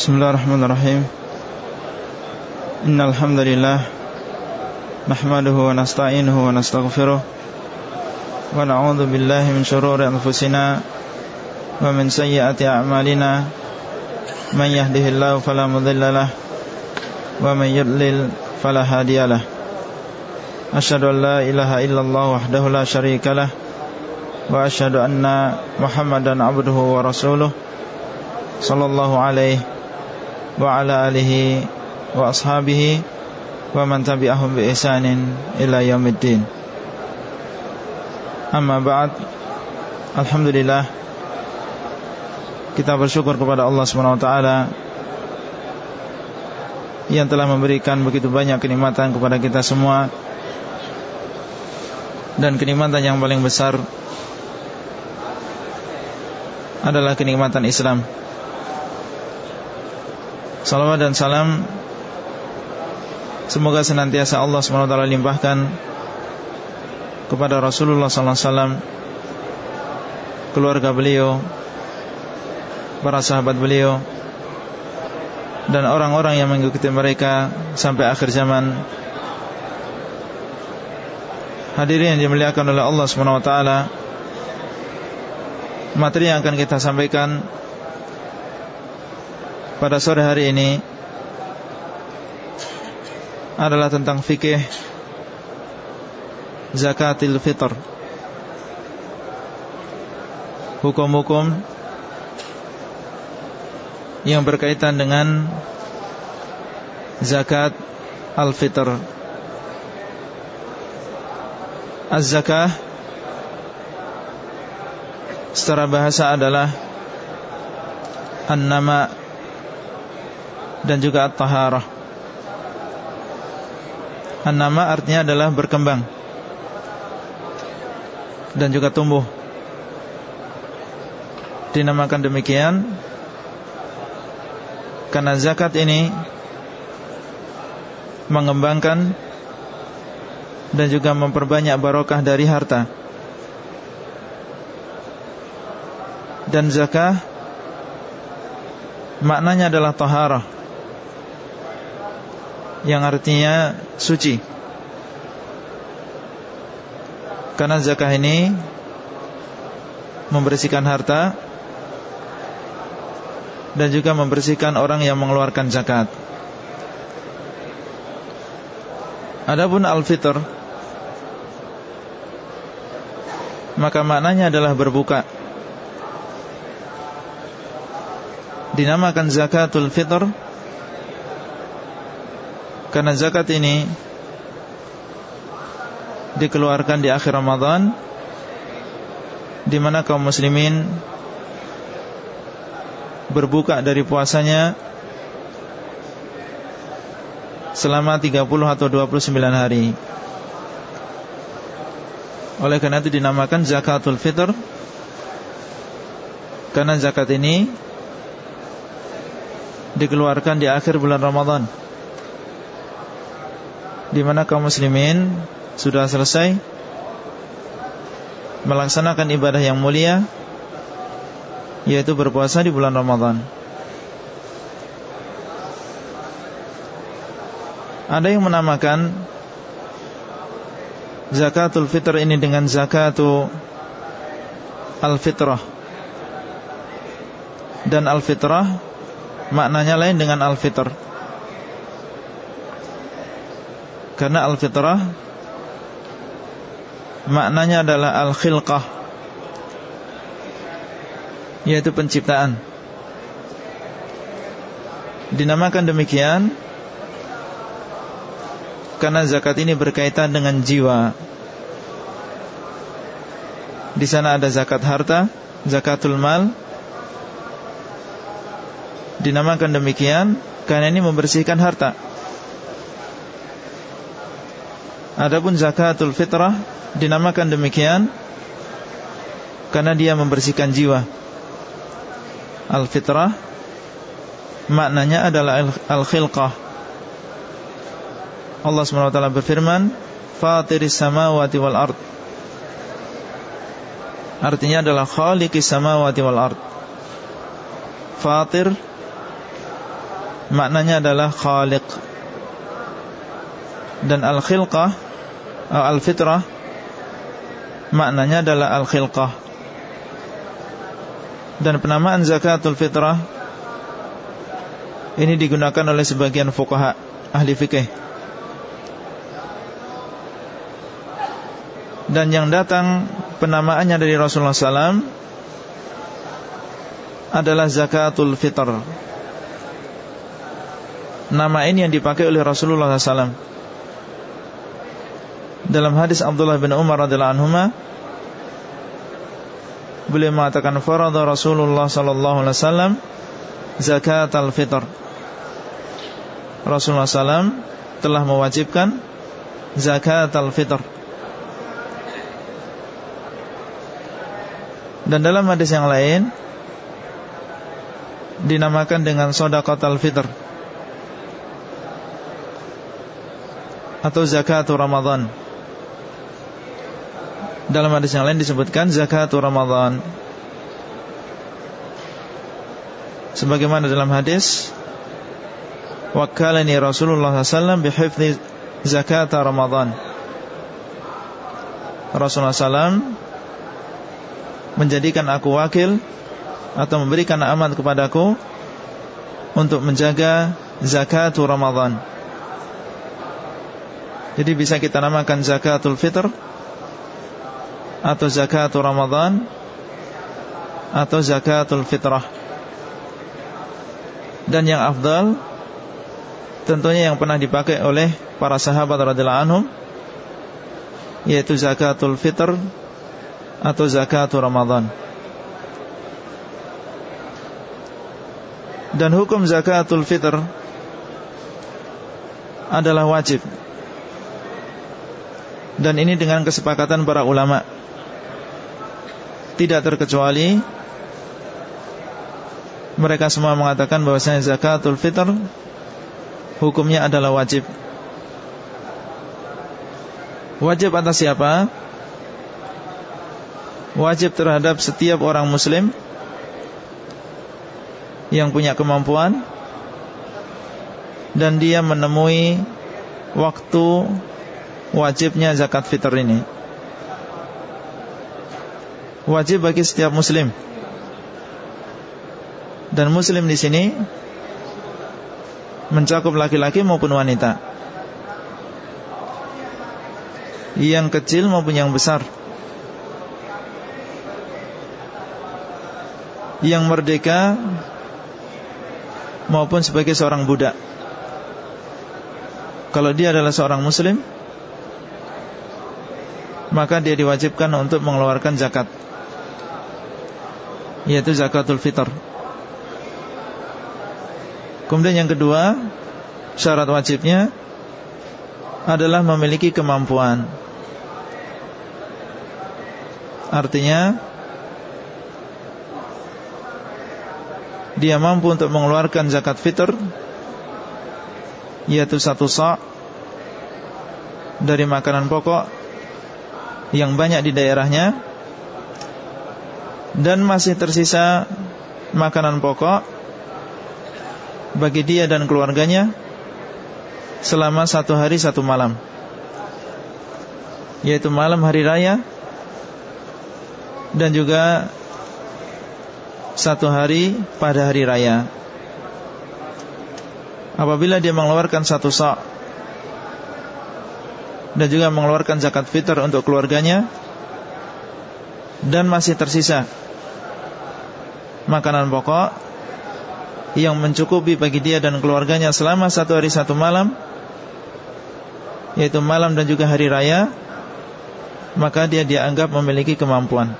Bismillahirrahmanirrahim. Innal hamdalillah nahmaduhu wa nasta'inuhu wa nastaghfiruh wa na'udzu billahi min shururi anfusina wa min sayyiati a'malina. Man yahdihillahu fala mudhillalah wa man yudlil fala hadiyalah Ashhadu an la ilaha illallah wahdahu la syarikalah wa ashhadu anna Muhammadan abduhu wa rasuluh. Sallallahu alaihi wa ala alihi wa ashabihi wa man tabi'ahum bi ihsanin ila yaumiddin. Amma ba'd. Alhamdulillah kita bersyukur kepada Allah Subhanahu wa taala yang telah memberikan begitu banyak kenikmatan kepada kita semua dan kenikmatan yang paling besar adalah kenikmatan Islam. Salawat dan salam. Semoga senantiasa Allah SWT limpahkan Kepada Rasulullah SAW Keluarga beliau Para sahabat beliau Dan orang-orang yang mengikuti mereka Sampai akhir zaman. Hadirin yang dimuliakan oleh Allah SWT Materi yang akan kita sampaikan pada sore hari ini adalah tentang fikih zakatil fitr. Hukum-hukum yang berkaitan dengan zakat al-fitr. Az-zakah secara bahasa adalah an-nama dan juga at-taharah. An-nama artinya adalah berkembang dan juga tumbuh. Dinamakan demikian karena zakat ini mengembangkan dan juga memperbanyak barokah dari harta. Dan zakah maknanya adalah taharah yang artinya suci. Karena zakah ini membersihkan harta dan juga membersihkan orang yang mengeluarkan zakat. Adapun al-fitr maka maknanya adalah berbuka. Dinamakan zakatul fitr karena zakat ini dikeluarkan di akhir Ramadan di mana kaum muslimin berbuka dari puasanya selama 30 atau 29 hari. Oleh karena itu dinamakan zakatul fitr karena zakat ini dikeluarkan di akhir bulan Ramadan di mana kaum muslimin sudah selesai melaksanakan ibadah yang mulia yaitu berpuasa di bulan Ramadan. Ada yang menamakan zakatul fitr ini dengan zakatul al-fitrah. Dan al-fitrah maknanya lain dengan al-fitr. Karena al-fitrah Maknanya adalah al-khilqah Yaitu penciptaan. Dinamakan demikian Karena zakat ini berkaitan dengan jiwa. Di sana ada zakat harta Zakatul mal. Dinamakan demikian Karena ini membersihkan harta Adapun zakatul fitrah dinamakan demikian karena dia membersihkan jiwa. Al-fitrah maknanya adalah al-khilqah. Allah SWT berfirman, "Fatiris samawati wal ard." Artinya adalah khaliqis samawati wal ard. Fatir maknanya adalah khaliq dan al-khilqah al-fitrah maknanya adalah al-khilqah. Dan penamaan zakatul fitrah ini digunakan oleh sebagian fuqaha ahli fikih dan yang datang penamaannya dari Rasulullah SAW adalah zakatul fitr. Nama ini yang dipakai oleh Rasulullah SAW dalam hadis Abdullah bin Umar radhiyallahu anhu beliau mengatakan farada Rasulullah sallallahu alaihi wasallam zakat al-fitr. Rasulullah SAW telah mewajibkan zakat al-fitr. Dan dalam hadis yang lain dinamakan dengan sedekah al-fitr atau zakat Ramadan. Dalam hadis yang lain disebutkan zakat Ramadan. Sebagaimana dalam hadis Wakalani Rasulullah SAW Bihifni zakat Ramadan. Rasulullah SAW Menjadikan aku wakil Atau memberikan amat kepadaku Untuk menjaga zakat Ramadan. Jadi bisa kita namakan zakatul fitr atau zakatul Ramadan atau zakatul fitrah. Dan yang afdal tentunya yang pernah dipakai oleh para sahabat radhiyallahu anhum yaitu zakatul fitr atau zakatul Ramadan. Dan hukum zakatul fitr adalah wajib. Dan ini dengan kesepakatan para ulama tidak terkecuali mereka semua mengatakan bahwasanya zakatul fitr hukumnya adalah wajib. Wajib atas siapa? Wajib terhadap setiap orang muslim yang punya kemampuan dan dia menemui waktu wajibnya zakat fitr ini wajib bagi setiap muslim. Dan muslim di sini mencakup laki-laki maupun wanita. Yang kecil maupun yang besar. Yang merdeka maupun sebagai seorang budak. Kalau dia adalah seorang muslim Maka dia diwajibkan untuk mengeluarkan zakat yaitu zakatul fitr. Kemudian yang kedua, syarat wajibnya adalah memiliki kemampuan. Artinya dia mampu untuk mengeluarkan zakat fitr yaitu satu sa' dari makanan pokok yang banyak di daerahnya dan masih tersisa makanan pokok bagi dia dan keluarganya selama satu hari satu malam. Yaitu malam hari raya dan juga satu hari pada hari raya. Apabila dia mengeluarkan satu sa' dan juga mengeluarkan zakat fitr untuk keluarganya dan masih tersisa makanan pokok yang mencukupi bagi dia dan keluarganya selama satu hari satu malam yaitu malam dan juga hari raya maka dia dianggap memiliki kemampuan.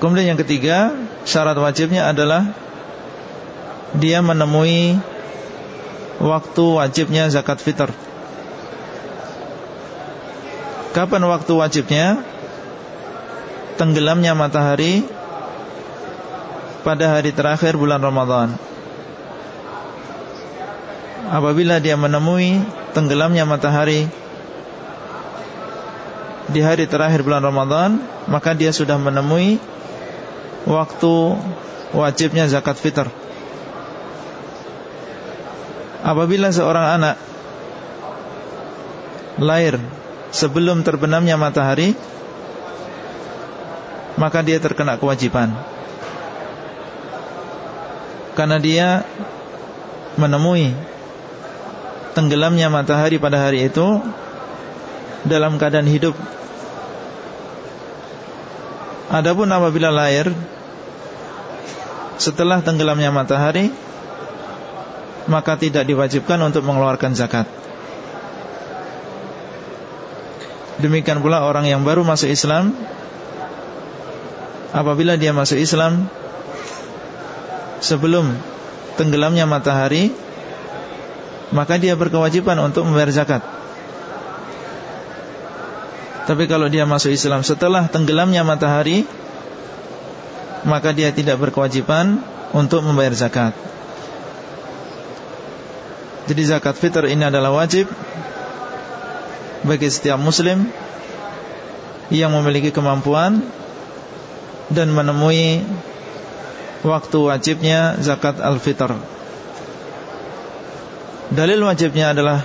Kemudian yang ketiga syarat wajibnya adalah dia menemui waktu wajibnya zakat fitr Kapan waktu wajibnya? Tenggelamnya matahari pada hari terakhir bulan Ramadan. Apabila dia menemui tenggelamnya matahari di hari terakhir bulan Ramadan, maka dia sudah menemui waktu wajibnya zakat fitr. Apabila seorang anak lahir sebelum terbenamnya matahari, maka dia terkena kewajiban. Karena dia menemui tenggelamnya matahari pada hari itu dalam keadaan hidup. Adapun apabila lahir setelah tenggelamnya matahari maka tidak diwajibkan untuk mengeluarkan zakat. Demikian pula orang yang baru masuk Islam Apabila dia masuk Islam Sebelum tenggelamnya matahari Maka dia berkewajiban untuk membayar zakat. Tapi kalau dia masuk Islam setelah tenggelamnya matahari Maka dia tidak berkewajiban untuk membayar zakat. Jadi zakat fitr ini adalah wajib bagi setiap muslim yang memiliki kemampuan dan menemui waktu wajibnya zakat al-fitr. Dalil wajibnya adalah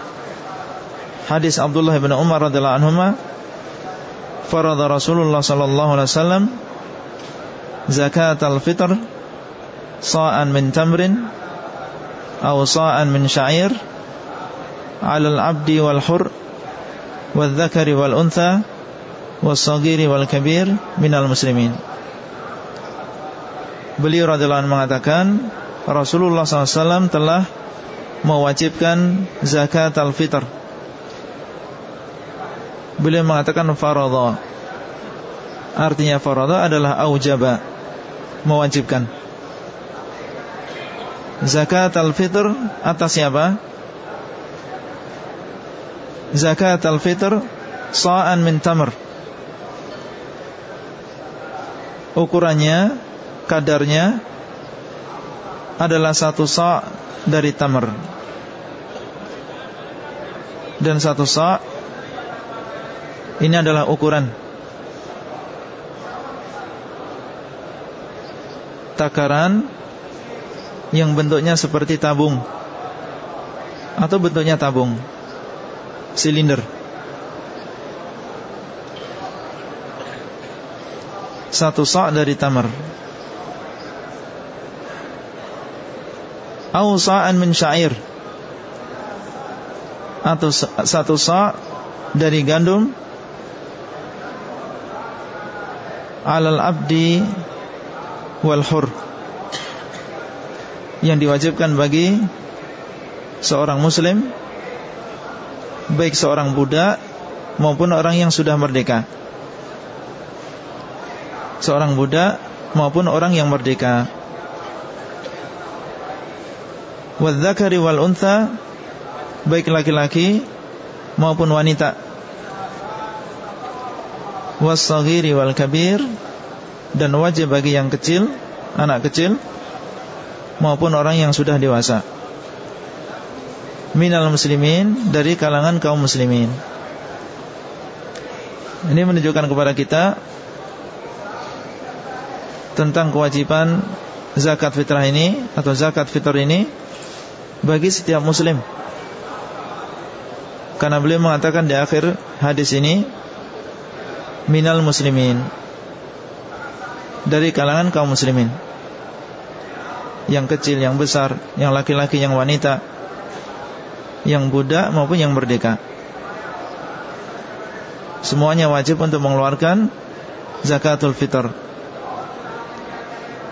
hadis Abdullah bin Umar radhiyallahu anhu farada Rasulullah sallallahu alaihi wasallam zakat al-fitr sa'an min tamrin atau sa'an min sya'ir 'ala al-'abdi wal wadzakari wal untha wasagiri wal kabir minal muslimin Beliau radhiyallahu anhu mengatakan Rasulullah SAW telah mewajibkan zakat al-fitr. Beliau mengatakan faradha. Artinya faradha adalah aujaba mewajibkan. Zakat al-fitr atas siapa? Zakat al-fitr sa'an min tamr. Ukurannya, kadarnya adalah satu sa' dari tamr. Dan satu sa' ini adalah ukuran takaran yang bentuknya seperti tabung atau bentuknya tabung silinder. Satu sa' dari tamar. Au sa'an min syair. Atau satu sa' dari gandum. Alal abdi wal hur. Yang diwajibkan bagi Seorang muslim baik seorang budak maupun orang yang sudah merdeka. Seorang budak maupun orang yang merdeka. Wadzakari wal untha baik laki-laki maupun wanita. Wasaghiri wal kabir dan wajib bagi yang kecil, anak kecil maupun orang yang sudah dewasa minal muslimin dari kalangan kaum muslimin. Ini menunjukkan kepada kita tentang kewajiban zakat fitrah ini atau zakat fitr ini bagi setiap muslim. Karena beliau mengatakan di akhir hadis ini minal muslimin dari kalangan kaum muslimin. Yang kecil, yang besar, yang laki-laki, yang wanita yang budak maupun yang merdeka. Semuanya wajib untuk mengeluarkan zakatul fitr.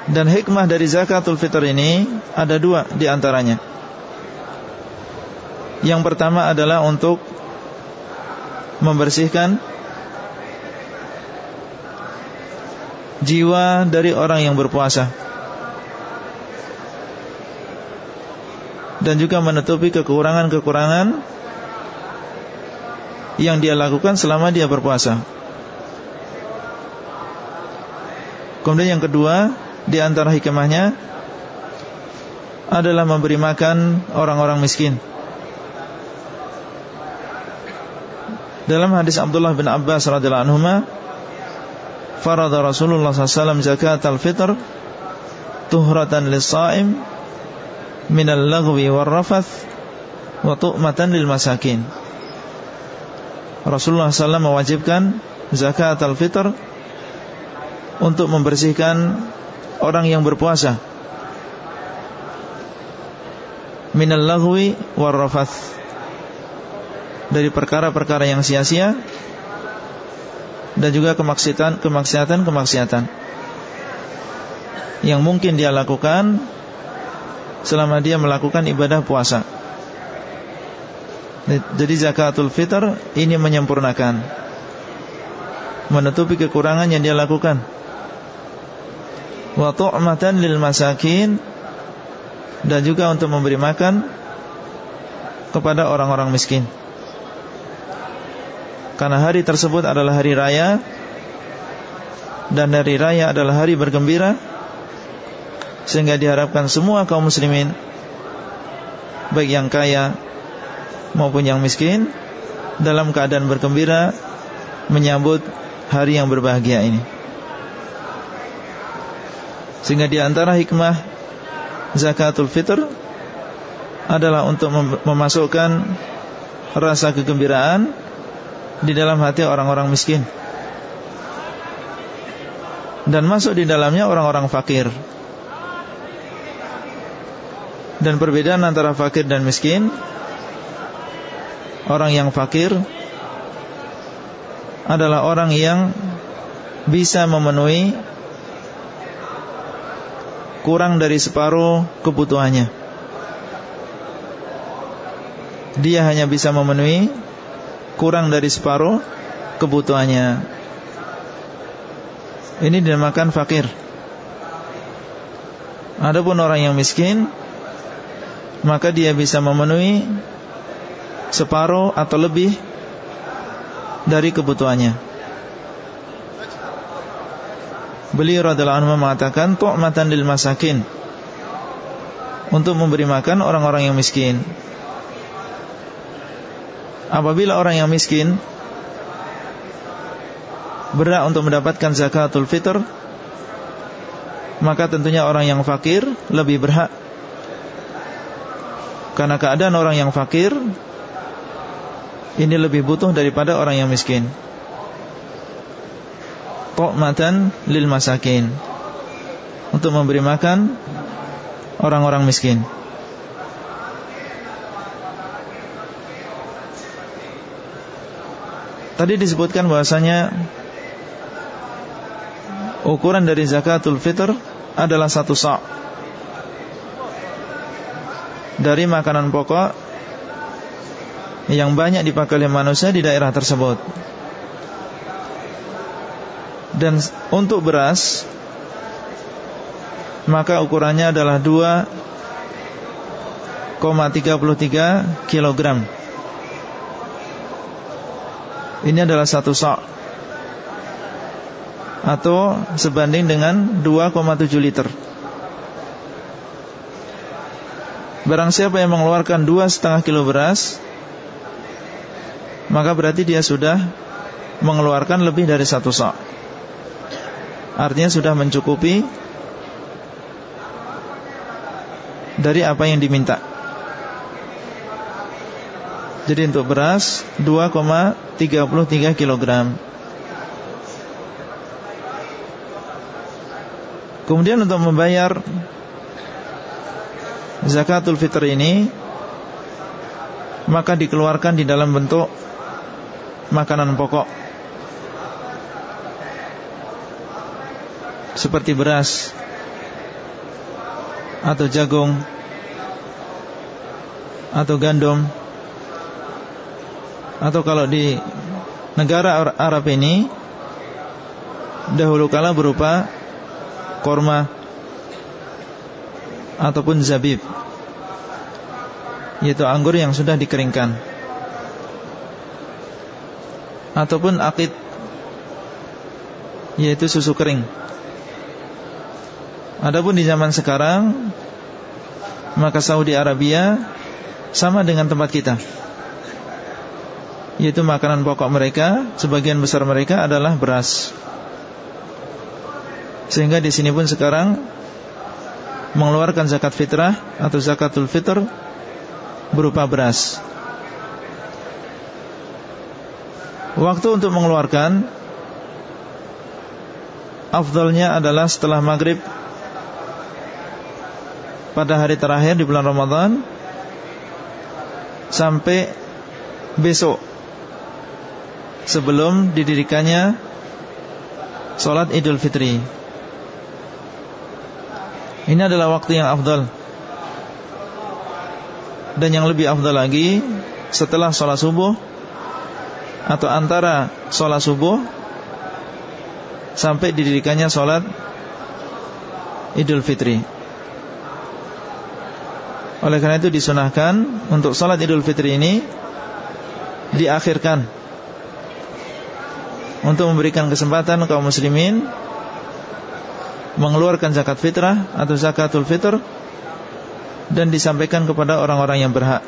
Dan hikmah dari zakatul fitr ini ada dua di antaranya. Yang pertama adalah untuk membersihkan jiwa dari orang yang berpuasa. Dan juga menutupi kekurangan-kekurangan yang dia lakukan selama dia berpuasa. Kemudian yang kedua di antara hikmahnya adalah memberi makan orang-orang miskin. Dalam hadis Abdullah bin Abbas radhiyallahu anhu, farada Rasulullah SAW zakat al-fitr tuhratan lis-saim minal lagwi war rafath wa tu'matan lil masakin. Rasulullah SAW mewajibkan zakat al-fitr untuk membersihkan orang yang berpuasa minal lagwi war rafath dari perkara-perkara yang sia-sia dan juga kemaksiatan kemaksiatan kemaksiatan yang mungkin dia lakukan selama dia melakukan ibadah puasa. Jadi zakatul fitr ini menyempurnakan menutupi kekurangan yang dia lakukan. Wa tu'matan lil masakin dan juga untuk memberi makan kepada orang-orang miskin. Karena hari tersebut adalah hari raya dan hari raya adalah hari bergembira sehingga diharapkan semua kaum muslimin baik yang kaya maupun yang miskin dalam keadaan bergembira menyambut hari yang berbahagia ini. Sehingga di antara hikmah zakatul fitr adalah untuk memasukkan rasa kegembiraan di dalam hati orang-orang miskin dan masuk di dalamnya orang-orang fakir. Dan perbedaan antara fakir dan miskin Orang yang fakir Adalah orang yang Bisa memenuhi Kurang dari separuh kebutuhannya. Dia hanya bisa memenuhi Kurang dari separuh kebutuhannya. Ini dinamakan fakir. Adapun orang yang miskin maka dia bisa memenuhi separuh atau lebih dari kebutuhannya. Beliau radhiyallahu anhu mengatakan tu'matan lil masakin untuk memberi makan orang-orang yang miskin. Apabila orang yang miskin berhak untuk mendapatkan zakatul fitr, maka tentunya orang yang fakir lebih berhak karena keadaan orang yang fakir Ini lebih butuh daripada orang yang miskin. Tokmatan lil masakin. Untuk memberi makan Orang-orang miskin. Tadi disebutkan bahasanya Ukuran dari zakatul fitr Adalah satu sa' dari makanan pokok yang banyak dipakai oleh manusia di daerah tersebut. Dan untuk beras maka ukurannya adalah 2,33 kg. Ini adalah satu sok atau sebanding dengan 2,7 liter. Barang siapa yang mengeluarkan dua setengah kilo beras Maka berarti dia sudah Mengeluarkan lebih dari satu sok. Artinya sudah mencukupi Dari apa yang diminta. Jadi untuk beras 2,33 kilogram. Kemudian untuk membayar zakatul fitr ini maka dikeluarkan di dalam bentuk makanan pokok. Seperti beras atau jagung atau gandum. Atau kalau di negara Arab ini dahulu kala berupa korma ataupun zabib. Yaitu anggur yang sudah dikeringkan. Ataupun akid. Yaitu susu kering. Adapun di zaman sekarang maka Saudi Arabia sama dengan tempat kita. Yaitu makanan pokok mereka sebagian besar mereka adalah beras. Sehingga di sini pun sekarang mengeluarkan zakat fitrah atau zakatul fitr berupa beras. Waktu untuk mengeluarkan afdalnya adalah setelah maghrib pada hari terakhir di bulan Ramadan sampai besok sebelum didirikannya sholat Idul Fitri. Ini adalah waktu yang afdal. Dan yang lebih afdal lagi Setelah sholat subuh Atau antara sholat subuh Sampai didirikannya sholat Idul Fitri. Oleh karena itu disunahkan Untuk sholat Idul Fitri ini Diakhirkan. Untuk memberikan kesempatan kaum muslimin mengeluarkan zakat fitrah atau zakatul fitr dan disampaikan kepada orang-orang yang berhak.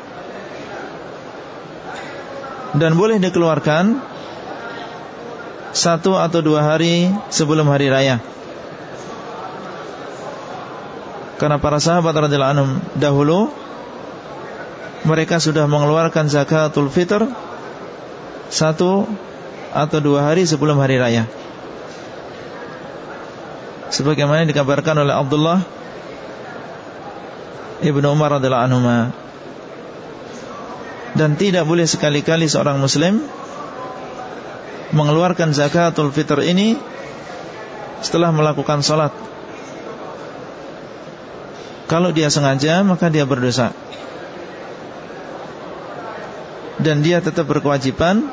Dan boleh dikeluarkan satu atau dua hari sebelum hari raya. Karena para sahabat radhiyallahu anhum dahulu mereka sudah mengeluarkan zakatul fitr satu atau dua hari sebelum hari raya sebagaimana dikabarkan oleh Abdullah Ibnu Umar radhiyallahu anhu dan tidak boleh sekali-kali seorang muslim mengeluarkan zakatul fitr ini setelah melakukan salat. Kalau dia sengaja maka dia berdosa. Dan dia tetap berkewajiban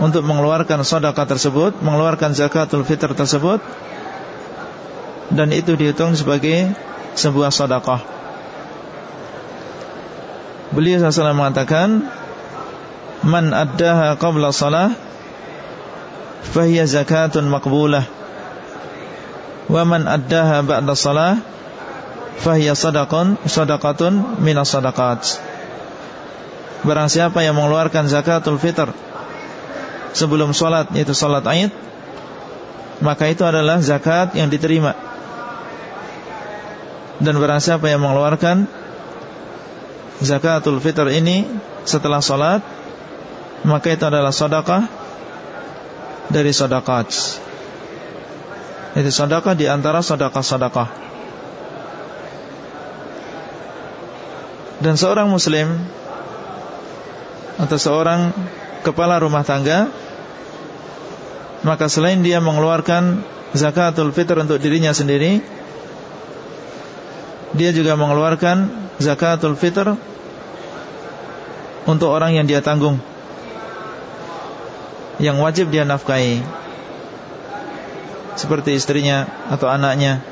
untuk mengeluarkan sedekah tersebut, mengeluarkan zakatul fitr tersebut dan itu dihitung sebagai sebuah sedekah. Beliau SAW mengatakan Man addaha qabla salah Fahiya zakatun makbulah Wa man addaha ba'da salah Fahiya sadaqun Sadaqatun minas sadaqat Barang siapa yang mengeluarkan zakatul fitr sebelum sholat yaitu sholat Aid maka itu adalah zakat yang diterima. Dan barang siapa yang mengeluarkan zakatul fitr ini setelah sholat maka itu adalah sodakah dari sodakat itu sodakah di antara sodakah-sodakah dan seorang muslim atau seorang kepala rumah tangga Maka selain dia mengeluarkan Zakatul fitr untuk dirinya sendiri Dia juga mengeluarkan Zakatul fitr Untuk orang yang dia tanggung Yang wajib dia nafkahi Seperti istrinya Atau anaknya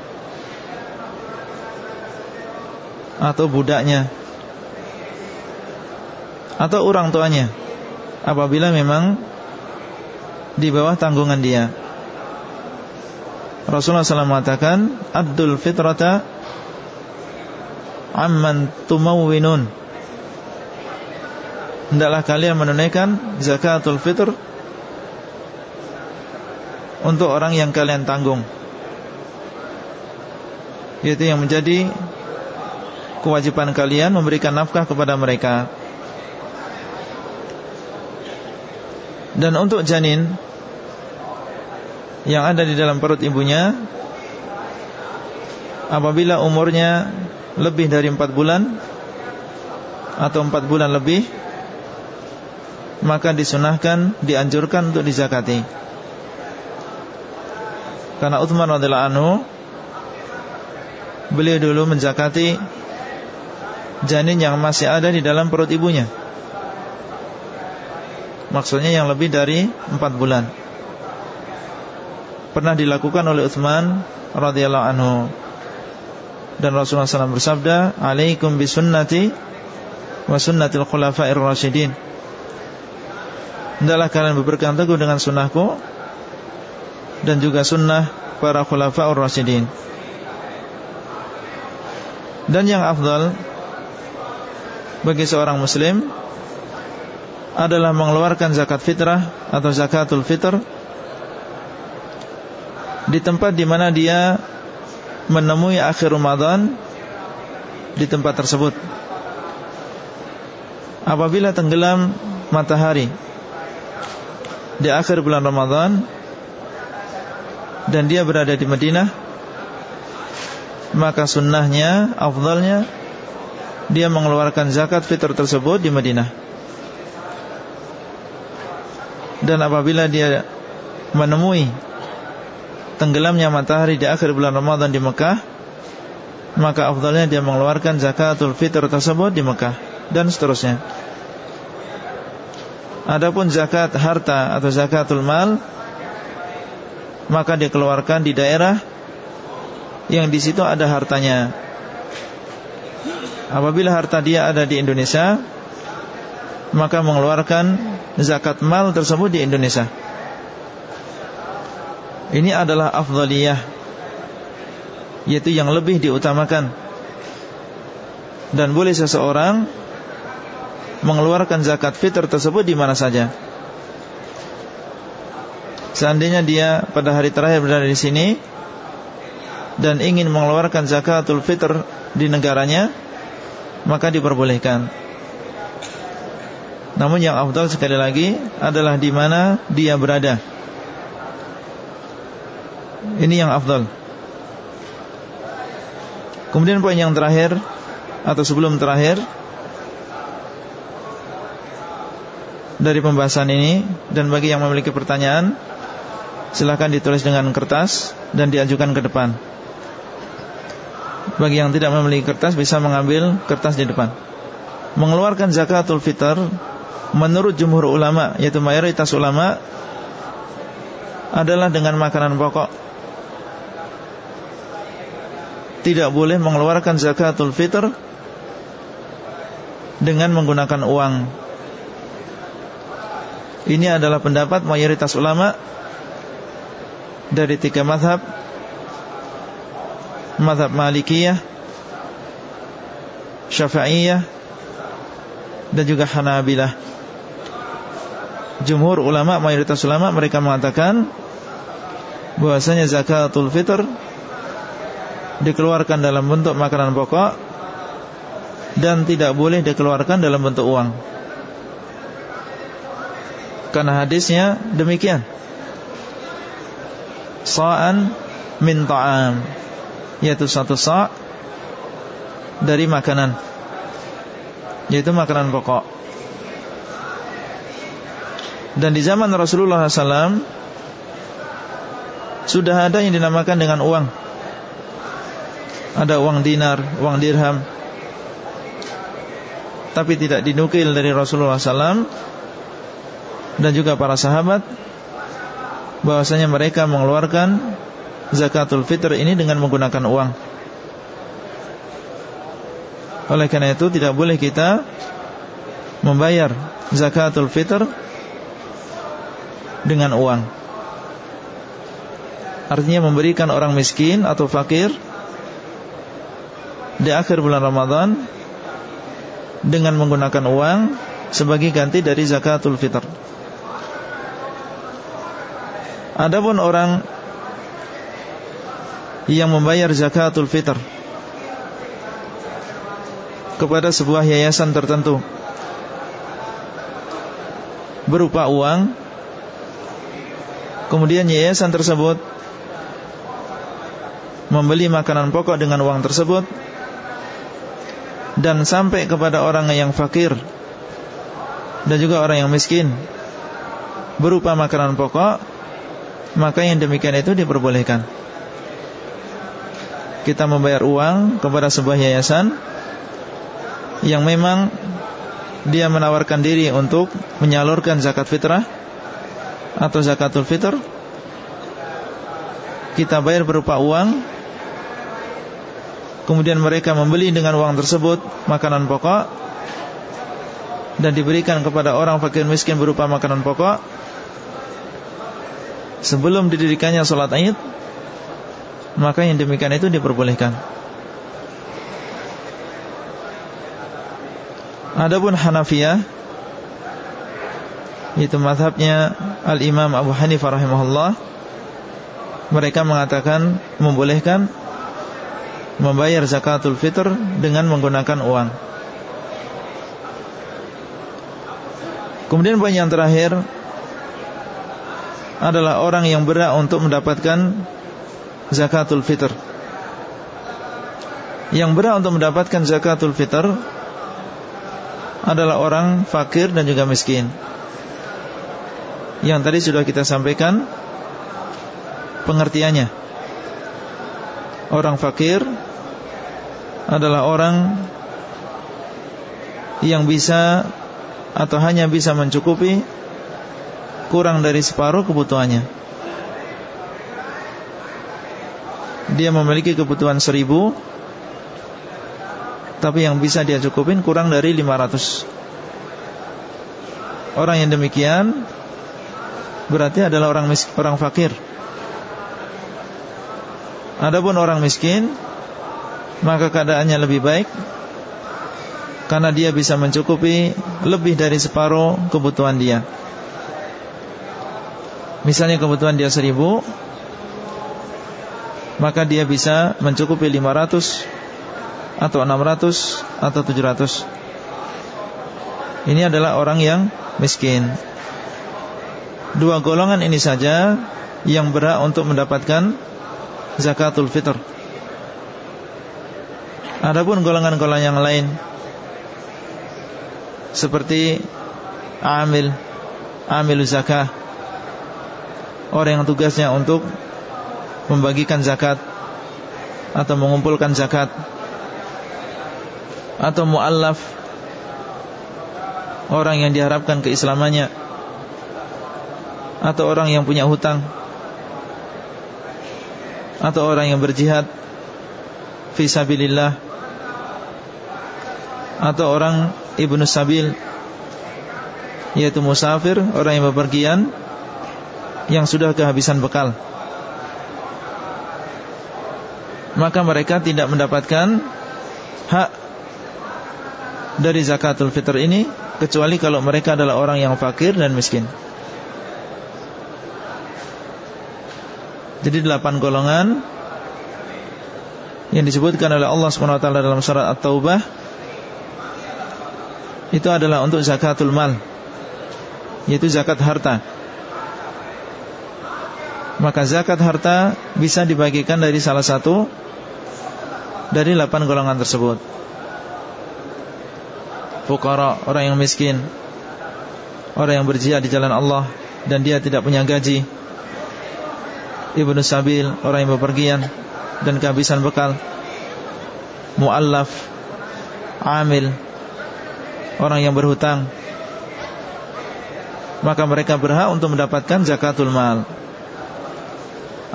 Atau budaknya Atau orang tuanya apabila memang di bawah tanggungan dia. Rasulullah SAW mengatakan Abdul fitrata Amman tumawwinun. Hendaklah kalian menunaikan Zakatul fitr Untuk orang yang kalian tanggung. Yaitu yang menjadi Kewajiban kalian Memberikan nafkah kepada mereka Dan untuk janin Yang ada di dalam perut ibunya Apabila umurnya Lebih dari 4 bulan Atau 4 bulan lebih Maka disunahkan Dianjurkan untuk dizakati. Karena Uthman radhiyallahu anhu Beliau dulu menzakati Janin yang masih ada di dalam perut ibunya Maksudnya yang lebih dari empat bulan. Pernah dilakukan oleh Uthman radhiyallahu anhu. Dan Rasulullah SAW bersabda Alaikum bisunnati Wa sunnatil khulafa'ir rasyidin. Hendaklah kalian berpegang teguh dengan sunnahku Dan juga sunnah para khulafa'ur rasyidin. Dan yang afdal Bagi seorang muslim adalah mengeluarkan zakat fitrah atau zakatul fitr di tempat di mana dia menemui akhir Ramadan di tempat tersebut. Apabila tenggelam matahari di akhir bulan Ramadan dan dia berada di Madinah, maka sunnahnya, afdalnya dia mengeluarkan zakat fitr tersebut di Madinah. Dan apabila dia menemui tenggelamnya matahari di akhir bulan Ramadan di Mekah Maka afdalnya dia mengeluarkan zakatul fitr tersebut di Mekah Dan seterusnya. Adapun zakat harta atau zakatul mal Maka dikeluarkan di daerah Yang di situ ada hartanya. Apabila harta dia ada di Indonesia Maka mengeluarkan zakat mal tersebut di Indonesia. Ini adalah afdaliyah Yaitu yang lebih diutamakan. Dan boleh seseorang Mengeluarkan zakat fitr tersebut di mana saja. Seandainya dia pada hari terakhir berada di sini Dan ingin mengeluarkan zakatul fitr di negaranya Maka diperbolehkan Namun yang afdal sekali lagi adalah di mana dia berada. Ini yang afdal. Kemudian poin yang terakhir Atau sebelum terakhir Dari pembahasan ini Dan bagi yang memiliki pertanyaan Silahkan ditulis dengan kertas Dan diajukan ke depan. Bagi yang tidak memiliki kertas Bisa mengambil kertas di depan. Mengeluarkan zakatul fitr Menurut jumhur ulama Yaitu mayoritas ulama Adalah dengan makanan pokok. Tidak boleh mengeluarkan zakatul fitr dengan menggunakan uang. Ini adalah pendapat mayoritas ulama dari tiga mazhab Mazhab Malikiyah Syafi'iyah Dan juga Hanabilah Jumhur ulama, mayoritas ulama Mereka mengatakan bahwasanya zakatul fitr dikeluarkan dalam bentuk makanan pokok dan tidak boleh dikeluarkan dalam bentuk uang. Karena hadisnya demikian. Sa'an min ta'am yaitu satu sa' dari makanan yaitu makanan pokok. Dan di zaman Rasulullah SAW sudah ada yang dinamakan dengan uang. Ada uang dinar, uang dirham. Tapi tidak dinukil dari Rasulullah SAW Dan juga para sahabat bahwasanya mereka mengeluarkan Zakatul fitr ini dengan menggunakan uang. Oleh karena itu tidak boleh kita Membayar Zakatul fitr Dengan uang Artinya memberikan orang miskin atau fakir di akhir bulan Ramadan dengan menggunakan uang sebagai ganti dari zakatul fitr. Adapun orang yang membayar zakatul fitr kepada sebuah yayasan tertentu berupa uang kemudian yayasan tersebut membeli makanan pokok dengan uang tersebut dan sampai kepada orang yang fakir dan juga orang yang miskin berupa makanan pokok maka yang demikian itu diperbolehkan. Kita membayar uang kepada sebuah yayasan yang memang dia menawarkan diri untuk menyalurkan zakat fitrah atau zakatul fitr kita bayar berupa uang Kemudian mereka membeli dengan uang tersebut Makanan pokok Dan diberikan kepada orang fakir miskin berupa makanan pokok. Sebelum didirikannya sholat id Maka yang demikian itu diperbolehkan. Adapun Hanafiyah Itu madhabnya Al-Imam Abu Hanifah rahimahullah Mereka mengatakan membolehkan membayar zakatul fitr dengan menggunakan uang. Kemudian poin yang terakhir adalah orang yang berhak untuk mendapatkan zakatul fitr. Yang berhak untuk mendapatkan zakatul fitr adalah orang fakir dan juga miskin. Yang tadi sudah kita sampaikan pengertiannya. Orang fakir adalah orang yang bisa atau hanya bisa mencukupi kurang dari separuh kebutuhannya. Dia memiliki kebutuhan seribu Tapi yang bisa dia cukupin kurang dari 500 Orang yang demikian Berarti adalah orang mis orang fakir. Adapun orang miskin Maka keadaannya lebih baik Karena dia bisa mencukupi Lebih dari separuh kebutuhan dia. Misalnya kebutuhan dia seribu Maka dia bisa mencukupi 500 Atau 600 Atau 700 Ini adalah orang yang miskin Dua golongan ini saja Yang berhak untuk mendapatkan Zakatul fitr. Adapun golongan-golongan yang lain Seperti Amil Amil zakah orang yang tugasnya untuk membagikan zakat atau mengumpulkan zakat atau muallaf orang yang diharapkan keislamannya atau orang yang punya hutang. Atau orang yang berjihad. Fisabilillah atau orang ibnu sabil. Yaitu musafir orang yang bepergian. Yang sudah kehabisan bekal. Maka mereka tidak mendapatkan Hak Dari zakatul fitr ini Kecuali kalau mereka adalah orang yang fakir dan miskin Jadi delapan golongan Yang disebutkan oleh Allah SWT dalam surat At-Taubah Itu adalah untuk zakatul mal Yaitu zakat harta maka zakat harta bisa dibagikan dari salah satu dari delapan golongan tersebut. Fukara, orang yang miskin, orang yang berjihad di jalan Allah dan dia tidak punya gaji. Ibnu Sabil, orang yang bepergian dan kehabisan bekal. Muallaf, amil, orang yang berhutang. Maka mereka berhak untuk mendapatkan zakatul mal.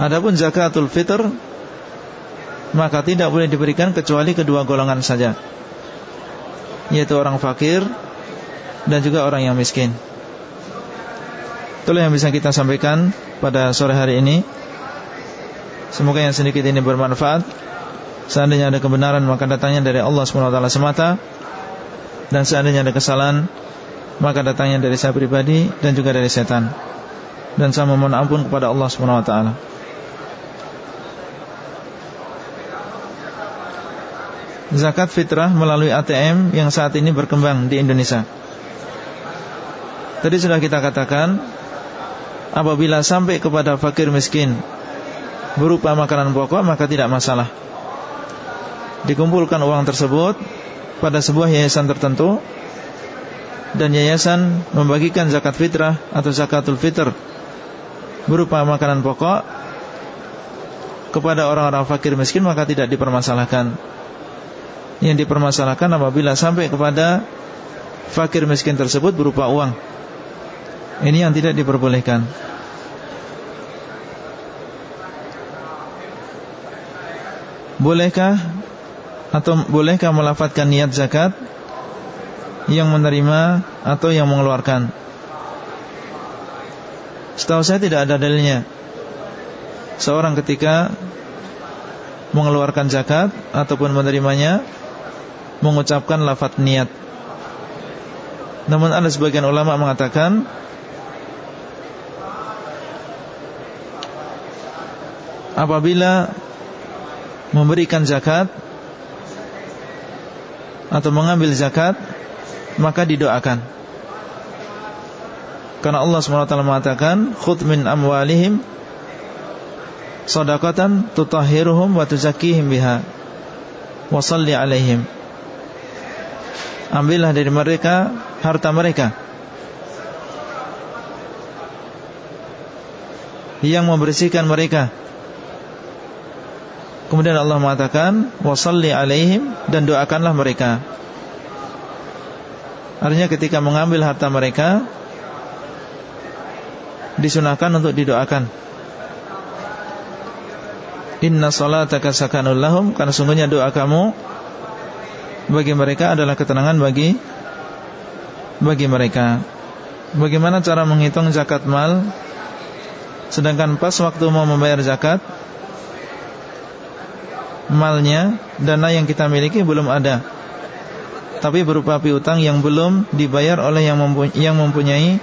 Adapun zakatul fitr maka tidak boleh diberikan kecuali kedua golongan saja yaitu orang fakir dan juga orang yang miskin. Itulah yang bisa kita sampaikan pada sore hari ini. Semoga yang sedikit ini bermanfaat. Seandainya ada kebenaran maka datangnya dari Allah SWT semata dan seandainya ada kesalahan maka datangnya dari saya pribadi dan juga dari setan. Dan saya memohon ampun kepada Allah SWT. zakat fitrah melalui ATM yang saat ini berkembang di Indonesia. Tadi sudah kita katakan apabila sampai kepada fakir miskin berupa makanan pokok maka tidak masalah. Dikumpulkan uang tersebut pada sebuah yayasan tertentu dan yayasan membagikan zakat fitrah atau zakatul fitr berupa makanan pokok kepada orang-orang fakir miskin maka tidak dipermasalahkan yang dipermasalahkan apabila sampai kepada fakir miskin tersebut berupa uang. Ini yang tidak diperbolehkan. Bolehkah atau bolehkah melafatkan niat zakat yang menerima atau yang mengeluarkan? Setahu saya tidak ada dalilnya. Seorang ketika mengeluarkan zakat ataupun menerimanya mengucapkan lafaz niat. Namun ada sebagian ulama mengatakan apabila memberikan zakat atau mengambil zakat maka didoakan. Karena Allah SWT mengatakan khudh min amwalihim sadaqatan tutahhiruhum wa tuzakkihim biha wa salli alaihim. Ambillah dari mereka harta mereka yang membersihkan mereka Kemudian Allah mengatakan wasalli alaihim dan doakanlah mereka. Artinya ketika mengambil harta mereka disunahkan untuk didoakan. Inna salataka sakanul lahum karena sungguhnya doa kamu bagi mereka adalah ketenangan bagi bagi mereka. Bagaimana cara menghitung zakat mal sedangkan pas waktu mau membayar zakat malnya, dana yang kita miliki belum ada. Tapi berupa piutang yang belum dibayar oleh yang mempunyai, yang mempunyai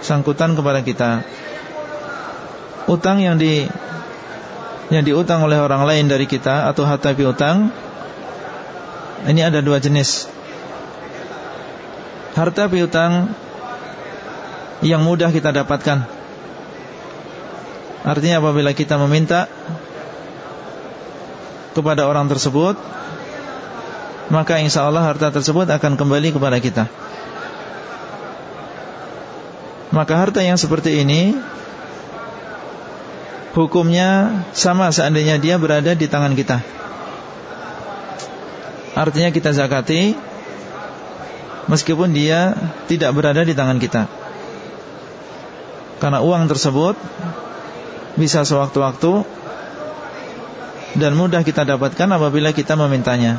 sangkutan kepada kita. Utang yang di yang diutang oleh orang lain dari kita atau harta piutang ini ada dua jenis. Harta piutang yang mudah kita dapatkan. Artinya apabila kita meminta kepada orang tersebut Maka insya Allah harta tersebut akan kembali kepada kita. Maka harta yang seperti ini Hukumnya sama seandainya dia berada di tangan kita. Artinya kita zakati Meskipun dia tidak berada di tangan kita. Karena uang tersebut Bisa sewaktu-waktu dan mudah kita dapatkan apabila kita memintanya.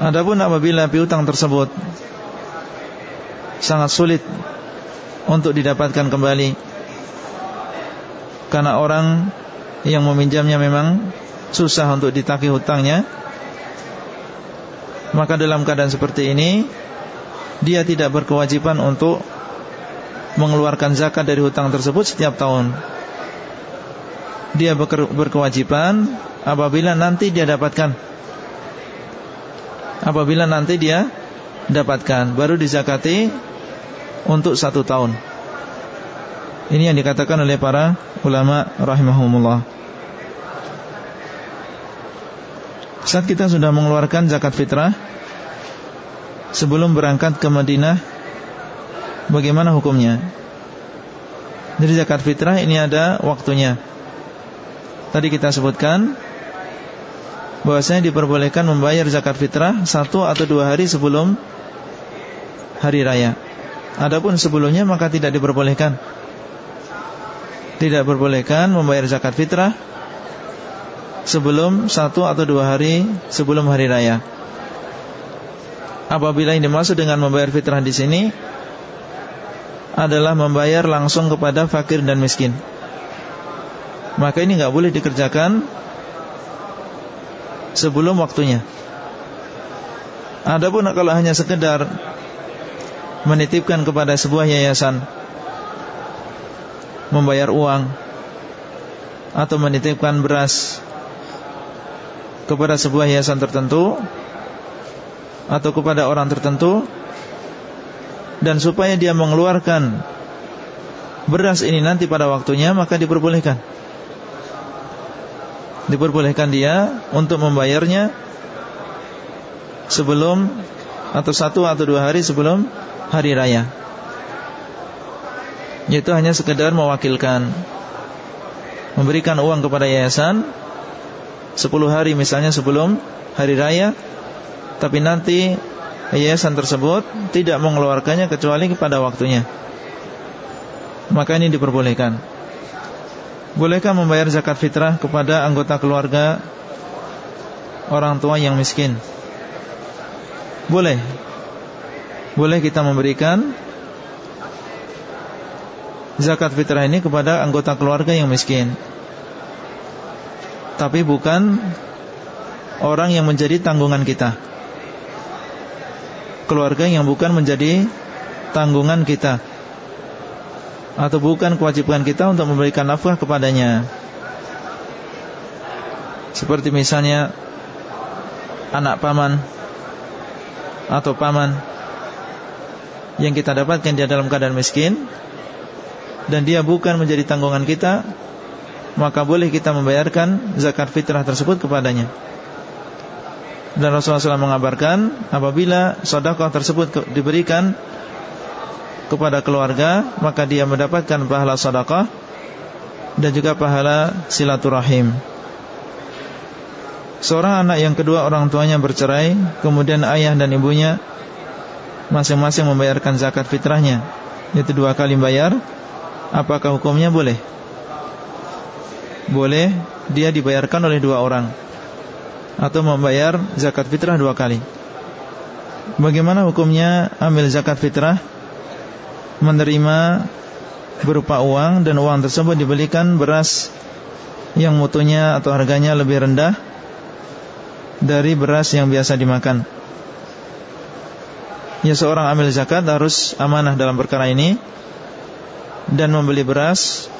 Adapun apabila piutang tersebut sangat sulit untuk didapatkan kembali karena orang yang meminjamnya memang susah untuk ditagih hutangnya maka dalam keadaan seperti ini dia tidak berkewajiban untuk mengeluarkan zakat dari hutang tersebut setiap tahun dia berkewajiban apabila nanti dia dapatkan. Apabila nanti dia dapatkan baru dizakati untuk satu tahun. Ini yang dikatakan oleh para ulama rahimahumullah. Saat kita sudah mengeluarkan zakat fitrah sebelum berangkat ke Madinah bagaimana hukumnya? Jadi zakat fitrah ini ada waktunya Tadi kita sebutkan bahwasanya diperbolehkan membayar zakat fitrah satu atau dua hari sebelum hari raya. Adapun sebelumnya maka tidak diperbolehkan. Tidak diperbolehkan membayar zakat fitrah sebelum satu atau dua hari sebelum hari raya. Apabila ini dimaksud dengan membayar fitrah di sini adalah membayar langsung kepada fakir dan miskin maka ini nggak boleh dikerjakan sebelum waktunya. Adapun kalau hanya sekedar menitipkan kepada sebuah yayasan membayar uang atau menitipkan beras kepada sebuah yayasan tertentu atau kepada orang tertentu dan supaya dia mengeluarkan beras ini nanti pada waktunya maka diperbolehkan diperbolehkan dia untuk membayarnya sebelum atau satu atau dua hari sebelum hari raya. Yaitu hanya sekedar mewakilkan Memberikan uang kepada yayasan sepuluh hari misalnya sebelum hari raya Tapi nanti yayasan tersebut tidak mengeluarkannya kecuali pada waktunya Maka ini diperbolehkan Bolehkah membayar zakat fitrah kepada anggota keluarga Orang tua yang miskin? Boleh. Boleh kita memberikan Zakat fitrah ini kepada anggota keluarga yang miskin. Tapi bukan Orang yang menjadi tanggungan kita. Keluarga yang bukan menjadi Tanggungan kita atau bukan kewajiban kita untuk memberikan nafkah kepadanya. Seperti misalnya anak paman atau paman yang kita dapatkan dia dalam keadaan miskin dan dia bukan menjadi tanggungan kita, maka boleh kita membayarkan zakat fitrah tersebut kepadanya. Dan Rasulullah SAW mengabarkan apabila sedekah tersebut diberikan kepada keluarga, maka dia mendapatkan pahala sedekah dan juga pahala silaturahim. Seorang anak yang kedua orang tuanya bercerai, kemudian ayah dan ibunya masing-masing membayarkan zakat fitrahnya, yaitu dua kali bayar. Apakah hukumnya boleh? Boleh, dia dibayarkan oleh dua orang atau membayar zakat fitrah dua kali. Bagaimana hukumnya ambil zakat fitrah menerima berupa uang dan uang tersebut dibelikan beras yang mutunya atau harganya lebih rendah dari beras yang biasa dimakan. Ya seorang amil zakat harus amanah dalam perkara ini dan membeli beras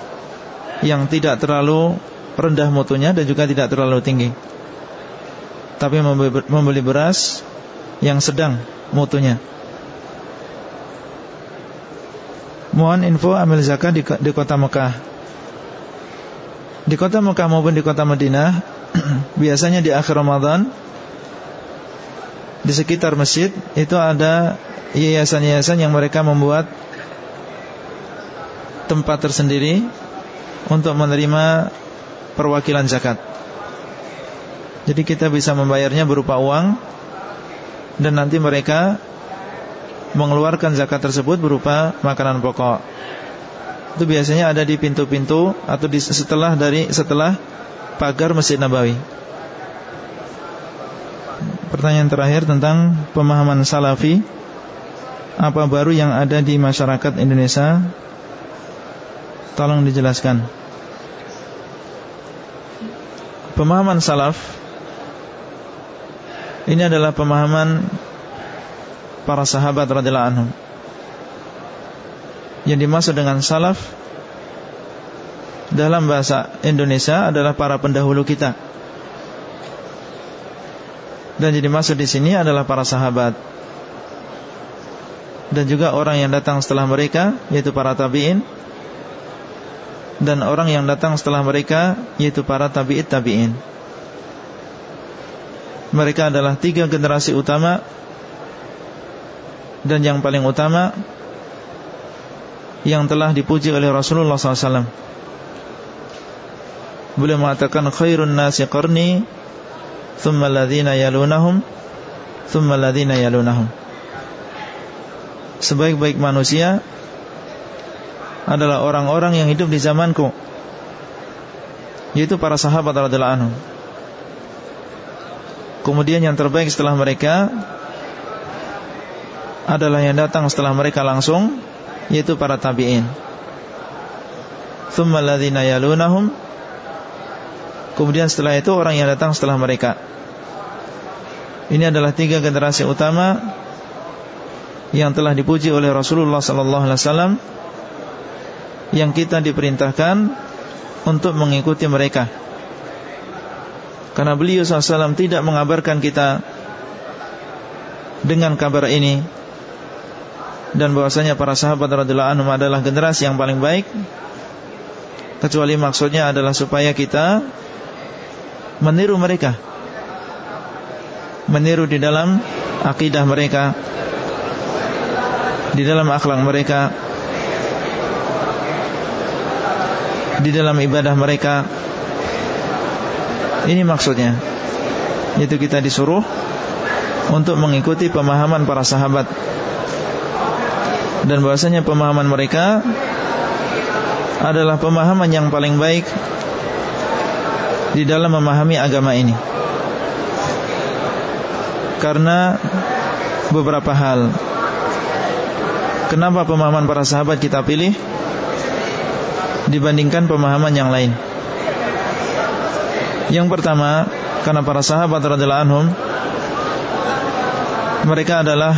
yang tidak terlalu rendah mutunya dan juga tidak terlalu tinggi tapi membeli beras yang sedang mutunya. Mohon info amil zakat di, di kota Mekah. Di kota Mekah maupun di kota Madinah, biasanya di akhir Ramadan di sekitar masjid itu ada yayasan-yayasan yang mereka membuat tempat tersendiri untuk menerima perwakilan zakat. Jadi kita bisa membayarnya berupa uang Dan nanti mereka Mengeluarkan zakat tersebut berupa makanan pokok. Itu biasanya ada di pintu-pintu Atau di setelah dari setelah Pagar Masjid Nabawi. Pertanyaan terakhir tentang Pemahaman salafi. Apa baru yang ada di masyarakat Indonesia? Tolong dijelaskan. Pemahaman salaf ini adalah pemahaman para sahabat radhiyallahu anhum. Yang dimaksud dengan salaf dalam bahasa Indonesia adalah para pendahulu kita. Dan jadi maksud di sini adalah para sahabat dan juga orang yang datang setelah mereka yaitu para tabi'in dan orang yang datang setelah mereka yaitu para tabi'it tabi'in mereka adalah tiga generasi utama dan yang paling utama yang telah dipuji oleh Rasulullah SAW. Beliau mengatakan khairun nasi qarni thumma alladhina yalunahum thumma alladhina yalunahum. Sebaik-baik manusia adalah orang-orang yang hidup di zamanku yaitu para sahabat radhiyallahu anhum Kemudian yang terbaik setelah mereka adalah yang datang setelah mereka langsung yaitu para tabi'in. Thumma alladhina yalunahum Kemudian setelah itu orang yang datang setelah mereka. Ini adalah tiga generasi utama yang telah dipuji oleh Rasulullah sallallahu alaihi wasallam yang kita diperintahkan untuk mengikuti mereka. Karena beliau SAW tidak mengabarkan kita Dengan kabar ini Dan bahwasanya para sahabat radhiyallahu anhum adalah generasi yang paling baik. Kecuali maksudnya adalah supaya kita Meniru mereka. Meniru di dalam Akidah mereka. Di dalam akhlak mereka. Di dalam ibadah mereka. Ini maksudnya. Yaitu kita disuruh Untuk mengikuti pemahaman para sahabat Dan bahasanya pemahaman mereka Adalah pemahaman yang paling baik Di dalam memahami agama ini. Karena Beberapa hal. Kenapa pemahaman para sahabat kita pilih Dibandingkan pemahaman yang lain? Yang pertama, karena para sahabat radhiyallahu anhum mereka adalah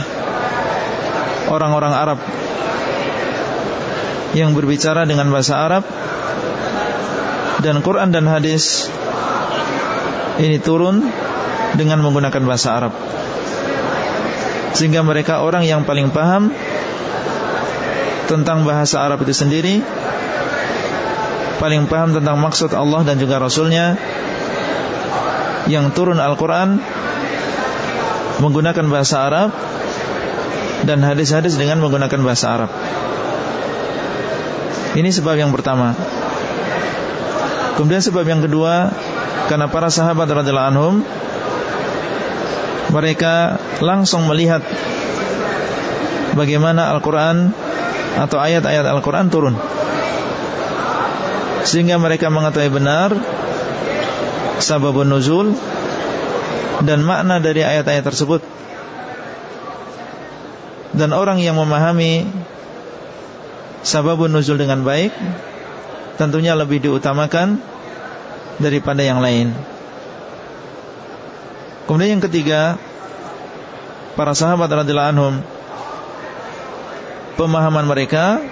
orang-orang Arab yang berbicara dengan bahasa Arab dan Quran dan hadis ini turun dengan menggunakan bahasa Arab sehingga mereka orang yang paling paham tentang bahasa Arab itu sendiri paling paham tentang maksud Allah dan juga Rasulnya yang turun Al-Quran menggunakan bahasa Arab dan hadis-hadis dengan menggunakan bahasa Arab. Ini sebab yang pertama. Kemudian sebab yang kedua, karena para sahabat radhiyallahu anhum mereka langsung melihat bagaimana Al-Quran atau ayat-ayat Al-Quran turun sehingga mereka mengetahui benar sababun nuzul dan makna dari ayat-ayat tersebut dan orang yang memahami sababun nuzul dengan baik tentunya lebih diutamakan daripada yang lain kemudian yang ketiga para sahabat radhiyallahu anhum pemahaman mereka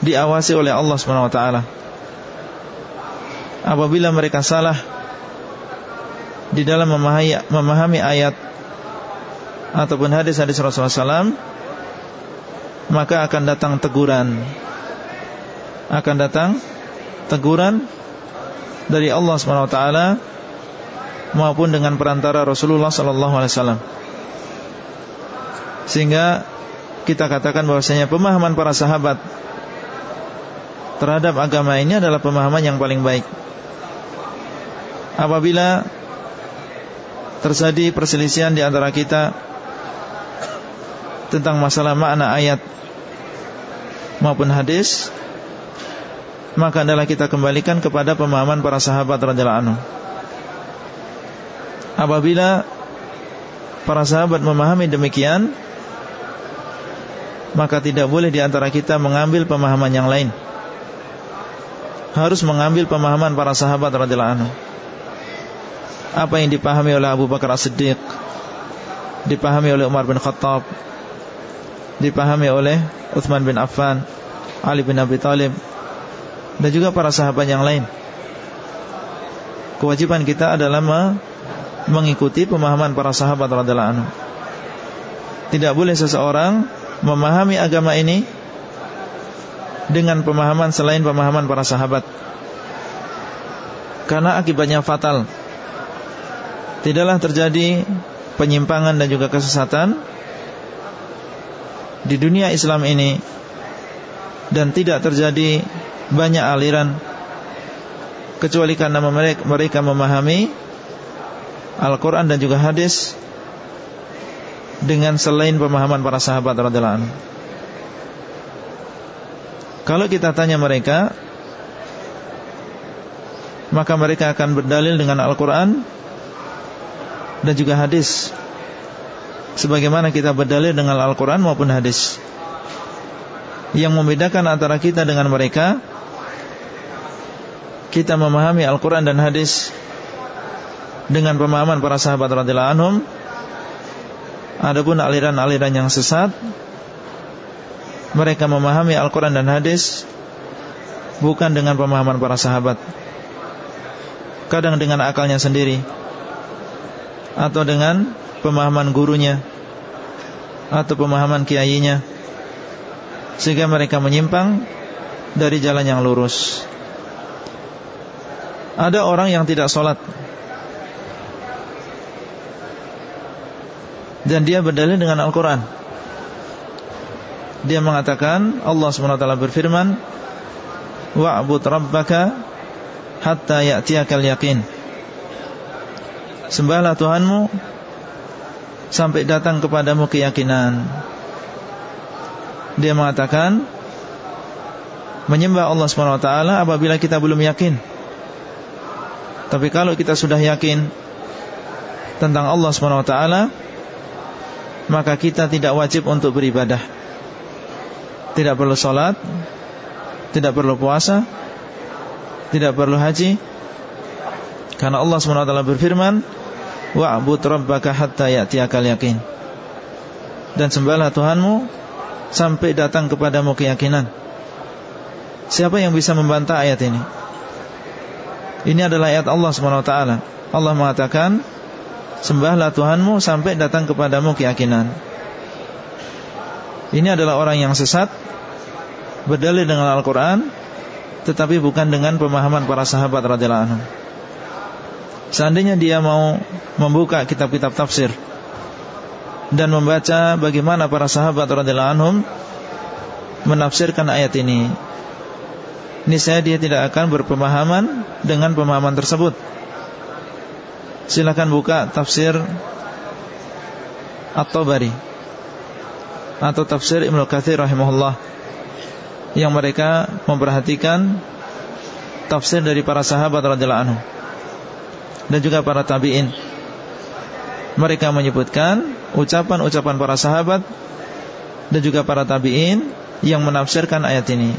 diawasi oleh Allah Subhanahu wa taala. Apabila mereka salah di dalam memahami, ayat ataupun hadis-hadis Rasulullah SAW, maka akan datang teguran. Akan datang teguran dari Allah taala maupun dengan perantara Rasulullah wasallam. Sehingga kita katakan bahwasanya pemahaman para sahabat terhadap agama ini adalah pemahaman yang paling baik. Apabila terjadi perselisihan di antara kita tentang masalah makna ayat maupun hadis, maka adalah kita kembalikan kepada pemahaman para sahabat radhiyallahu anhu. Apabila para sahabat memahami demikian, maka tidak boleh di antara kita mengambil pemahaman yang lain. Harus mengambil pemahaman para sahabat radhiyallahu anhu. Apa yang dipahami oleh Abu Bakar As-Siddiq, dipahami oleh Umar bin Khattab, dipahami oleh Uthman bin Affan, Ali bin Abi Thalib dan juga para sahabat yang lain. Kewajiban kita adalah mengikuti pemahaman para sahabat anhu. Tidak boleh seseorang memahami agama ini dengan pemahaman selain pemahaman para sahabat. Karena akibatnya fatal. Tidaklah terjadi penyimpangan dan juga kesesatan di dunia Islam ini dan tidak terjadi banyak aliran kecuali karena mereka, mereka memahami Al-Quran dan juga hadis dengan selain pemahaman para sahabat radhiyallahu anhu. Kalau kita tanya mereka Maka mereka akan berdalil dengan Al-Quran Dan juga hadis Sebagaimana kita berdalil dengan Al-Quran maupun hadis. Yang membedakan antara kita dengan mereka Kita memahami Al-Quran dan hadis Dengan pemahaman para sahabat radhiyallahu anhum. Adapun aliran-aliran yang sesat Mereka memahami Al-Quran dan hadis Bukan dengan pemahaman para sahabat. Kadang dengan akalnya sendiri Atau dengan pemahaman gurunya Atau pemahaman kiainya Sehingga mereka menyimpang Dari jalan yang lurus Ada orang yang tidak sholat dan dia berdalil dengan Al-Quran. Dia mengatakan Allah SWT berfirman, wa'bud rabbaka hatta ya'tiyakal yakin. Sembahlah Tuhanmu sampai datang kepadamu keyakinan. Dia mengatakan menyembah Allah SWT apabila kita belum yakin. Tapi kalau kita sudah yakin tentang Allah SWT maka kita tidak wajib untuk beribadah. Tidak perlu sholat, tidak perlu puasa, tidak perlu haji. Karena Allah SWT berfirman, Wa'bud rabbaka hatta ya'tiyakal yakin. Dan sembahlah Tuhanmu sampai datang kepadamu keyakinan. Siapa yang bisa membantah ayat ini? Ini adalah ayat Allah SWT Allah mengatakan Sembahlah Tuhanmu sampai datang kepadamu keyakinan Ini adalah orang yang sesat Berdalil dengan Al-Quran Tetapi bukan dengan pemahaman para sahabat radhiyallahu anhu. Seandainya dia mau membuka kitab-kitab tafsir Dan membaca bagaimana para sahabat radhiyallahu anhum Menafsirkan ayat ini niscaya dia tidak akan berpemahaman dengan pemahaman tersebut. Silakan buka tafsir At-Tabari atau tafsir Ibnu Katsir rahimahullah yang mereka memperhatikan tafsir dari para sahabat radhiyallahu anhu dan juga para tabi'in. Mereka menyebutkan ucapan-ucapan para sahabat dan juga para tabi'in yang menafsirkan ayat ini.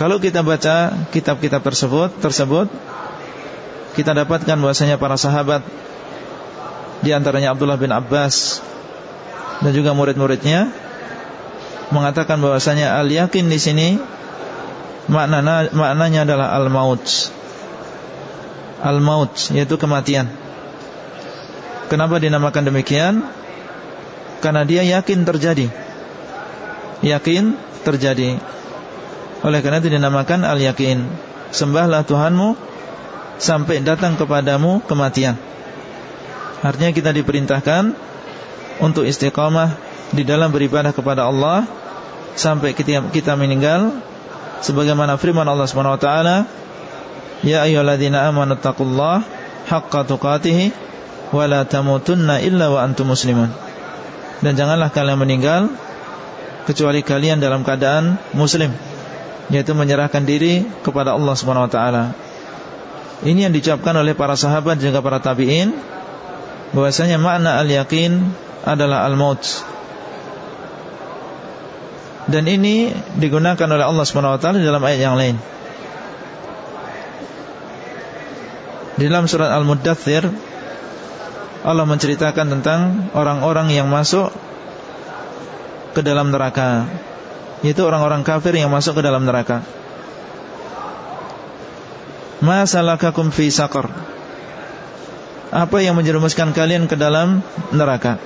Kalau kita baca kitab-kitab tersebut tersebut kita dapatkan bahwasanya para sahabat di antaranya Abdullah bin Abbas dan juga murid-muridnya mengatakan bahwasanya al-yakin di sini maknanya maknanya adalah al-maut. Al-maut yaitu kematian. Kenapa dinamakan demikian? Karena dia yakin terjadi. Yakin terjadi. Oleh karena itu dinamakan al-yakin Sembahlah Tuhanmu Sampai datang kepadamu kematian Artinya kita diperintahkan Untuk istiqamah Di dalam beribadah kepada Allah Sampai kita, meninggal Sebagaimana firman Allah SWT Ya ayyuhalladzina amanu taqullah Haqqa tuqatihi Wa la tamutunna illa wa antum muslimun Dan janganlah kalian meninggal Kecuali kalian dalam keadaan muslim yaitu menyerahkan diri kepada Allah Subhanahu wa taala. Ini yang diucapkan oleh para sahabat juga para tabi'in bahwasanya makna al-yaqin adalah al-maut. Dan ini digunakan oleh Allah Subhanahu wa taala dalam ayat yang lain. Di dalam surat Al-Muddathir Allah menceritakan tentang orang-orang yang masuk ke dalam neraka yaitu orang-orang kafir yang masuk ke dalam neraka. Ma salakakum fi saqar? Apa yang menjerumuskan kalian ke dalam neraka?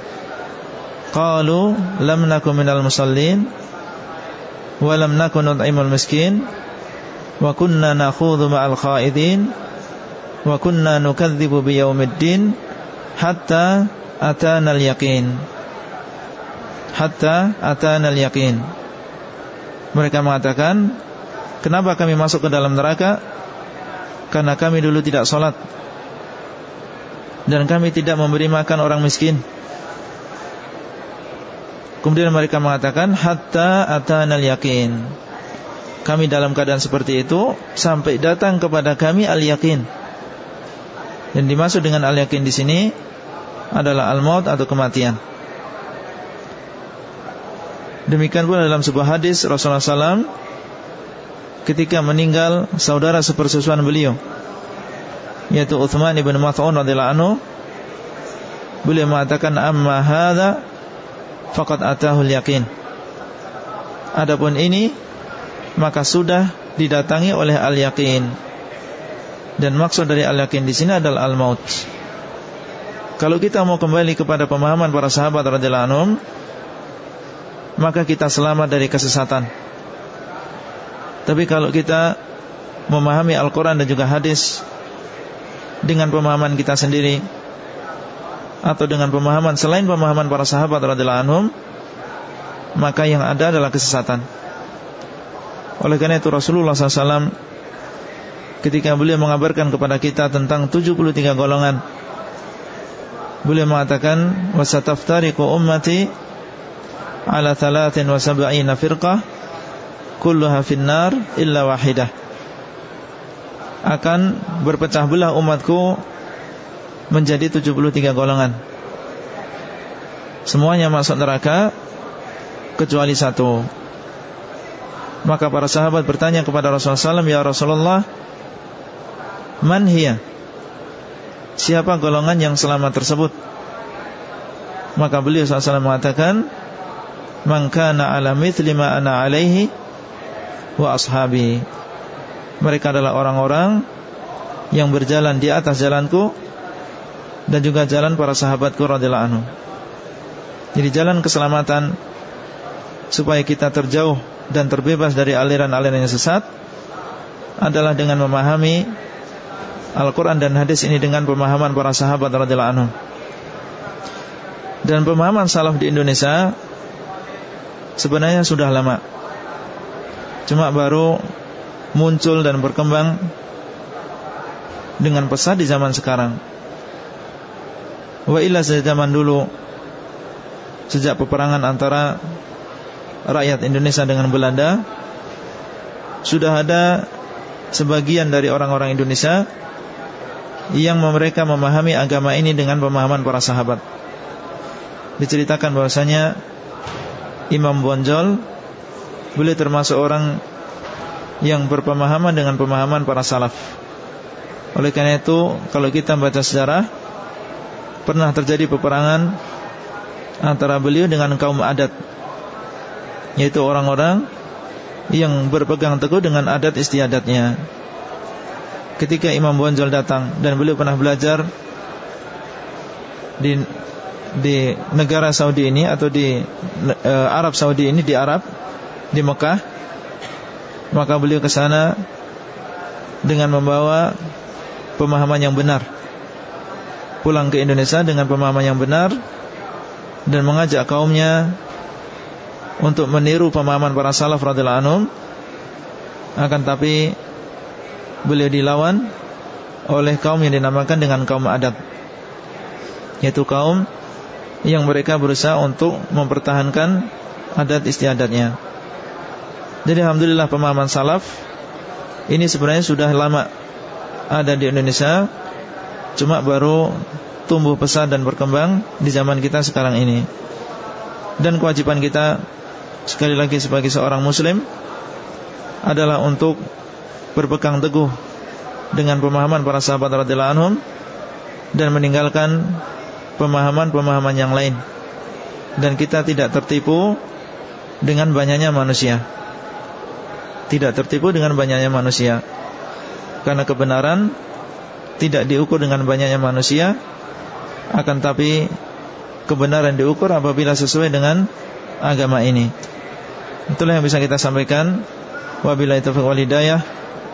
Qalu lam nakum minal musallin wa lam nakun nut'imul miskin wa kunna nakhudhu ma'al khaidin wa kunna nukadzibu biyaumiddin hatta atana al-yaqin. Hatta atana al-yaqin. Mereka mengatakan Kenapa kami masuk ke dalam neraka? Karena kami dulu tidak sholat. Dan kami tidak memberi makan orang miskin. Kemudian mereka mengatakan Hatta atanal yakin Kami dalam keadaan seperti itu Sampai datang kepada kami al-yakin Dan dimaksud dengan al-yakin di sini Adalah al-maut atau kematian. Demikian pula dalam sebuah hadis Rasulullah SAW ketika meninggal saudara sepersusuan beliau yaitu Uthman ibn Mas'ud radhiyallahu anhu beliau mengatakan amma hadza faqad atahu yakin adapun ini maka sudah didatangi oleh al-yaqin dan maksud dari al-yaqin di sini adalah al-maut kalau kita mau kembali kepada pemahaman para sahabat radhiyallahu anhum maka kita selamat dari kesesatan. Tapi kalau kita memahami Al-Quran dan juga hadis dengan pemahaman kita sendiri atau dengan pemahaman selain pemahaman para sahabat radhiyallahu anhum, maka yang ada adalah kesesatan. Oleh karena itu Rasulullah SAW ketika beliau mengabarkan kepada kita tentang 73 golongan, beliau mengatakan wasataftariqu ummati ala thalathin wa sab'ina firqah kulluha finnar illa wahidah. Akan berpecah belah umatku menjadi 73 golongan. Semuanya masuk neraka kecuali satu. Maka para sahabat bertanya kepada Rasulullah SAW Ya Rasulullah Man hiya Siapa golongan yang selamat tersebut Maka beliau SAW mengatakan man kana ala mithli ma ana alaihi wa ashabi. Mereka adalah orang-orang yang berjalan di atas jalanku dan juga jalan para sahabatku radhiyallahu anhu. Jadi jalan keselamatan supaya kita terjauh dan terbebas dari aliran-aliran yang sesat adalah dengan memahami Al-Quran dan hadis ini dengan pemahaman para sahabat radhiyallahu anhu. Dan pemahaman salaf di Indonesia sebenarnya sudah lama. Cuma baru muncul dan berkembang dengan pesat di zaman sekarang. Wa sejak zaman dulu Sejak peperangan antara Rakyat Indonesia dengan Belanda Sudah ada Sebagian dari orang-orang Indonesia Yang mereka memahami agama ini Dengan pemahaman para sahabat. Diceritakan bahwasanya Imam Bonjol Beliau termasuk orang Yang berpemahaman dengan pemahaman para salaf. Oleh karena itu Kalau kita baca sejarah Pernah terjadi peperangan Antara beliau dengan kaum adat Yaitu orang-orang Yang berpegang teguh dengan adat istiadatnya Ketika Imam Bonjol datang Dan beliau pernah belajar Di di negara Saudi ini atau di e, Arab Saudi ini di Arab di Mekah maka beliau ke sana dengan membawa pemahaman yang benar. Pulang ke Indonesia dengan pemahaman yang benar dan mengajak kaumnya untuk meniru pemahaman para salaf radhiyallahu anhum. Akan tapi beliau dilawan oleh kaum yang dinamakan dengan kaum adat yaitu kaum yang mereka berusaha untuk mempertahankan adat istiadatnya. Jadi alhamdulillah pemahaman salaf ini sebenarnya sudah lama ada di Indonesia, cuma baru tumbuh pesat dan berkembang di zaman kita sekarang ini. Dan kewajiban kita sekali lagi sebagai seorang muslim adalah untuk berpegang teguh dengan pemahaman para sahabat radhiyallahu anhum dan meninggalkan pemahaman-pemahaman yang lain. Dan kita tidak tertipu dengan banyaknya manusia. Tidak tertipu dengan banyaknya manusia. Karena kebenaran tidak diukur dengan banyaknya manusia akan tapi kebenaran diukur apabila sesuai dengan agama ini. Itulah yang bisa kita sampaikan. Wabillahi taufiq walhidayah